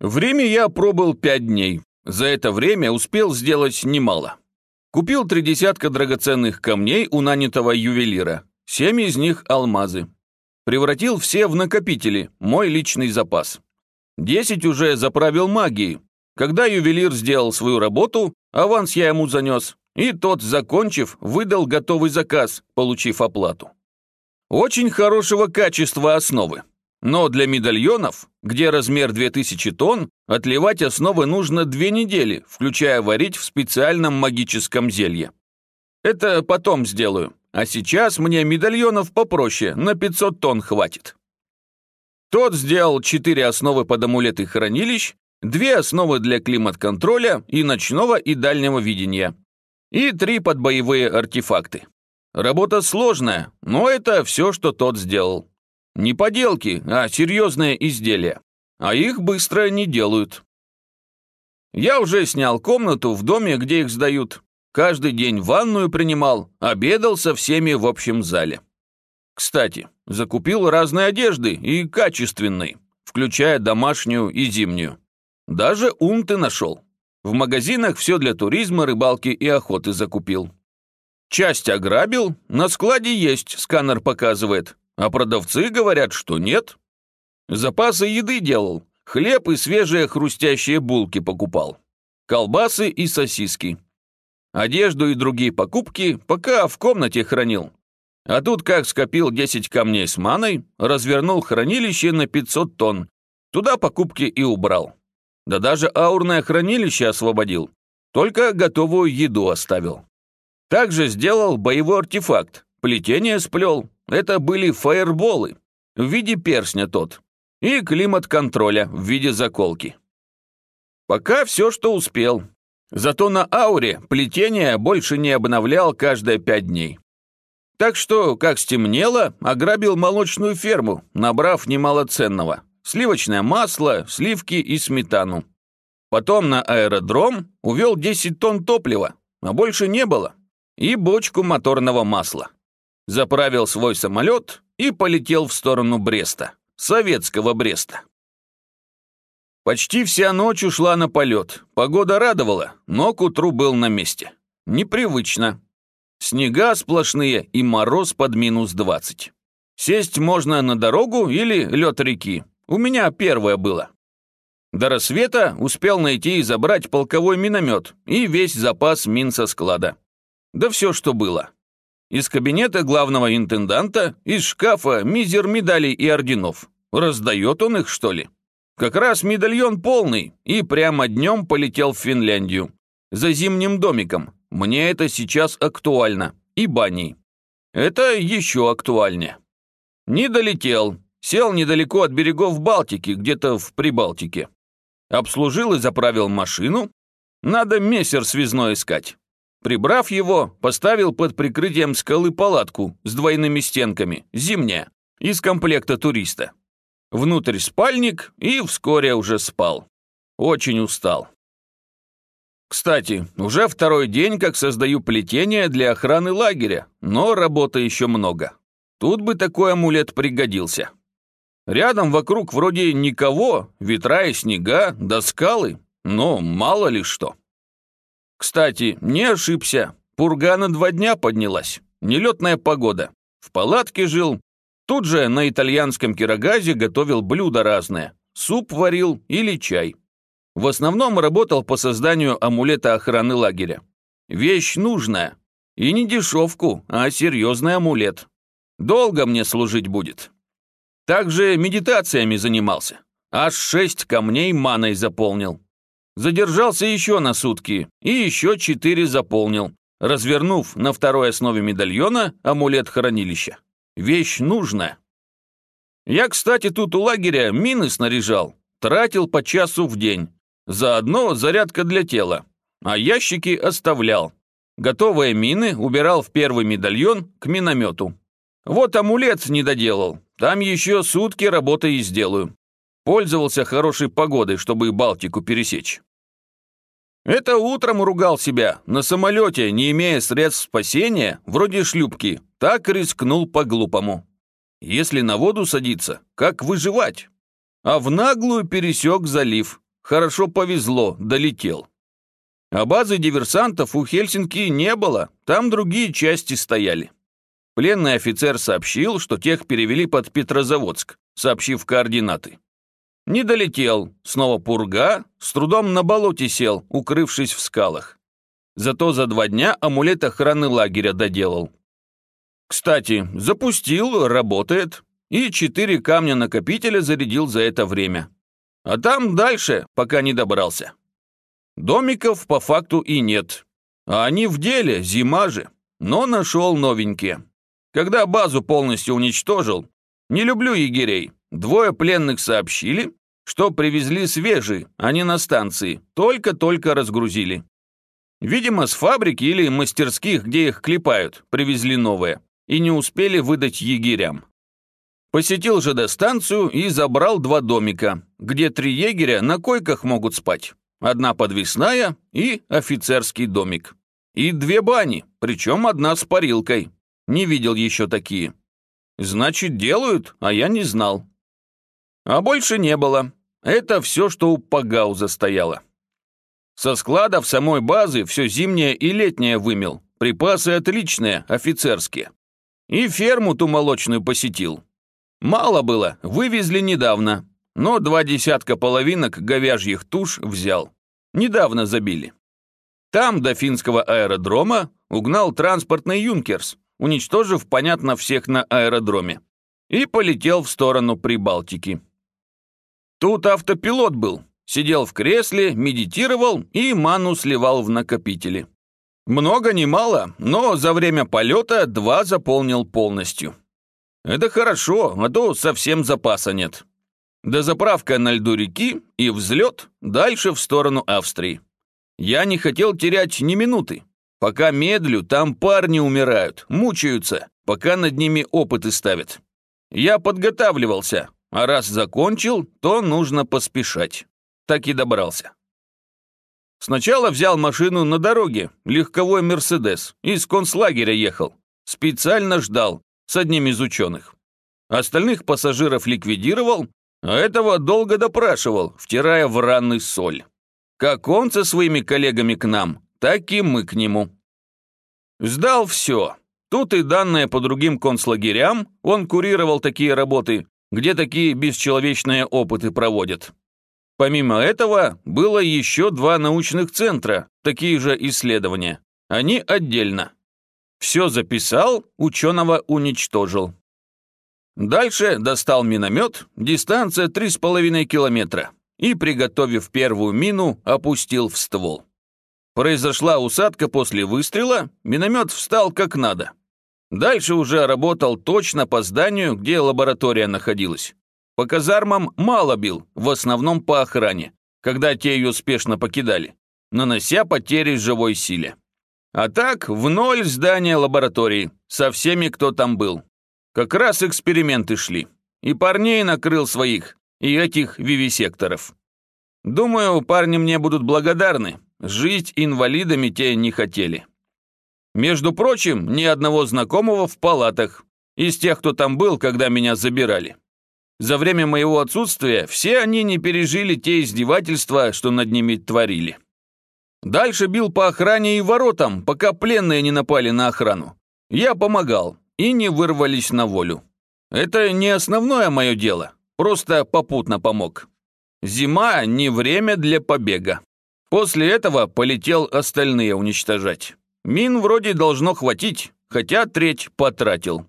В Риме я пробыл пять дней. За это время успел сделать немало. Купил три десятка драгоценных камней у нанятого ювелира. Семь из них алмазы. Превратил все в накопители, мой личный запас. Десять уже заправил магией. Когда ювелир сделал свою работу, аванс я ему занес, и тот, закончив, выдал готовый заказ, получив оплату. Очень хорошего качества основы. Но для медальонов, где размер 2000 тонн, отливать основы нужно две недели, включая варить в специальном магическом зелье. Это потом сделаю, а сейчас мне медальонов попроще, на 500 тонн хватит. Тот сделал четыре основы под амулеты хранилищ, две основы для климат-контроля и ночного и дальнего видения, и три под боевые артефакты. Работа сложная, но это все, что тот сделал. Не поделки, а серьезные изделия. А их быстро не делают. Я уже снял комнату в доме, где их сдают. Каждый день ванную принимал, обедал со всеми в общем зале. Кстати, закупил разные одежды и качественной, включая домашнюю и зимнюю. Даже унты нашел. В магазинах все для туризма, рыбалки и охоты закупил. Часть ограбил, на складе есть, сканер показывает, а продавцы говорят, что нет. Запасы еды делал, хлеб и свежие хрустящие булки покупал, колбасы и сосиски. Одежду и другие покупки пока в комнате хранил. А тут как скопил 10 камней с маной, развернул хранилище на 500 тонн, туда покупки и убрал. Да даже аурное хранилище освободил, только готовую еду оставил. Также сделал боевой артефакт, плетение сплел. Это были фаерболы в виде перстня тот и климат-контроля в виде заколки. Пока все, что успел. Зато на ауре плетение больше не обновлял каждые пять дней. Так что, как стемнело, ограбил молочную ферму, набрав немало ценного. Сливочное масло, сливки и сметану. Потом на аэродром увел 10 тонн топлива, а больше не было и бочку моторного масла. Заправил свой самолет и полетел в сторону Бреста, советского Бреста. Почти вся ночь ушла на полет. Погода радовала, но к утру был на месте. Непривычно. Снега сплошные и мороз под минус 20. Сесть можно на дорогу или лед реки. У меня первое было. До рассвета успел найти и забрать полковой миномет и весь запас мин со склада. Да все, что было. Из кабинета главного интенданта, из шкафа мизер медалей и орденов. Раздает он их, что ли? Как раз медальон полный, и прямо днем полетел в Финляндию. За зимним домиком. Мне это сейчас актуально. И баней. Это еще актуальнее. Не долетел. Сел недалеко от берегов Балтики, где-то в Прибалтике. Обслужил и заправил машину. Надо мессер связной искать. Прибрав его, поставил под прикрытием скалы палатку с двойными стенками, зимняя, из комплекта туриста. Внутрь спальник и вскоре уже спал. Очень устал. Кстати, уже второй день, как создаю плетение для охраны лагеря, но работы еще много. Тут бы такой амулет пригодился. Рядом вокруг вроде никого, ветра и снега, да скалы, но мало ли что. Кстати, не ошибся. Пурга на два дня поднялась. Нелетная погода. В палатке жил. Тут же на итальянском кирогазе готовил блюда разные. Суп варил или чай. В основном работал по созданию амулета охраны лагеря. Вещь нужная. И не дешевку, а серьезный амулет. Долго мне служить будет. Также медитациями занимался. Аж шесть камней маной заполнил. Задержался еще на сутки и еще четыре заполнил, развернув на второй основе медальона амулет хранилища. Вещь нужная. Я, кстати, тут у лагеря мины снаряжал, тратил по часу в день. Заодно зарядка для тела, а ящики оставлял. Готовые мины убирал в первый медальон к миномету. Вот амулет не доделал, там еще сутки работы и сделаю. Пользовался хорошей погодой, чтобы Балтику пересечь. Это утром ругал себя. На самолете, не имея средств спасения, вроде шлюпки, так рискнул по-глупому. Если на воду садиться, как выживать? А в наглую пересек залив. хорошо повезло, долетел. А базы диверсантов у Хельсинки не было, там другие части стояли. Пленный офицер сообщил, что тех перевели под Петрозаводск, сообщив координаты. Не долетел, снова пурга, с трудом на болоте сел, укрывшись в скалах. Зато за два дня амулет охраны лагеря доделал. Кстати, запустил, работает, и четыре камня накопителя зарядил за это время. А там дальше, пока не добрался. Домиков по факту и нет. А они в деле, зима же. Но нашел новенькие. Когда базу полностью уничтожил, не люблю егерей. Двое пленных сообщили, что привезли свежие, а не на станции, только-только разгрузили. Видимо, с фабрики или мастерских, где их клепают, привезли новое, и не успели выдать егерям. Посетил же до станцию и забрал два домика, где три егеря на койках могут спать. Одна подвесная и офицерский домик. И две бани, причем одна с парилкой. Не видел еще такие. Значит, делают, а я не знал. А больше не было. Это все, что у Пагауза стояло. Со складов самой базы все зимнее и летнее вымел. Припасы отличные, офицерские. И ферму ту молочную посетил. Мало было, вывезли недавно, но два десятка половинок говяжьих туш взял. Недавно забили. Там до финского аэродрома угнал транспортный «Юнкерс», уничтожив, понятно, всех на аэродроме, и полетел в сторону Прибалтики. Тут автопилот был, сидел в кресле, медитировал и ману сливал в накопители. Много не мало, но за время полета два заполнил полностью. Это хорошо, а то совсем запаса нет. Дозаправка на льду реки и взлет дальше в сторону Австрии. Я не хотел терять ни минуты. Пока медлю, там парни умирают, мучаются, пока над ними опыты ставят. Я подготавливался, а раз закончил, то нужно поспешать. Так и добрался. Сначала взял машину на дороге, легковой «Мерседес», из концлагеря ехал. Специально ждал, с одним из ученых. Остальных пассажиров ликвидировал, а этого долго допрашивал, втирая в раны соль. Как он со своими коллегами к нам, так и мы к нему. Сдал все. Тут и данные по другим концлагерям, он курировал такие работы, где такие бесчеловечные опыты проводят. Помимо этого, было еще два научных центра, такие же исследования. Они отдельно. Все записал, ученого уничтожил. Дальше достал миномет, дистанция 3,5 километра, и, приготовив первую мину, опустил в ствол. Произошла усадка после выстрела, миномет встал как надо. Дальше уже работал точно по зданию, где лаборатория находилась. По казармам мало бил, в основном по охране, когда те ее спешно покидали, нанося потери живой силе. А так, в ноль здание лаборатории, со всеми, кто там был. Как раз эксперименты шли. И парней накрыл своих, и этих вивисекторов. Думаю, парни мне будут благодарны. Жить инвалидами те не хотели. Между прочим, ни одного знакомого в палатах. Из тех, кто там был, когда меня забирали. За время моего отсутствия все они не пережили те издевательства, что над ними творили. Дальше бил по охране и воротам, пока пленные не напали на охрану. Я помогал, и не вырвались на волю. Это не основное мое дело, просто попутно помог. Зима не время для побега. После этого полетел остальные уничтожать. Мин вроде должно хватить, хотя треть потратил.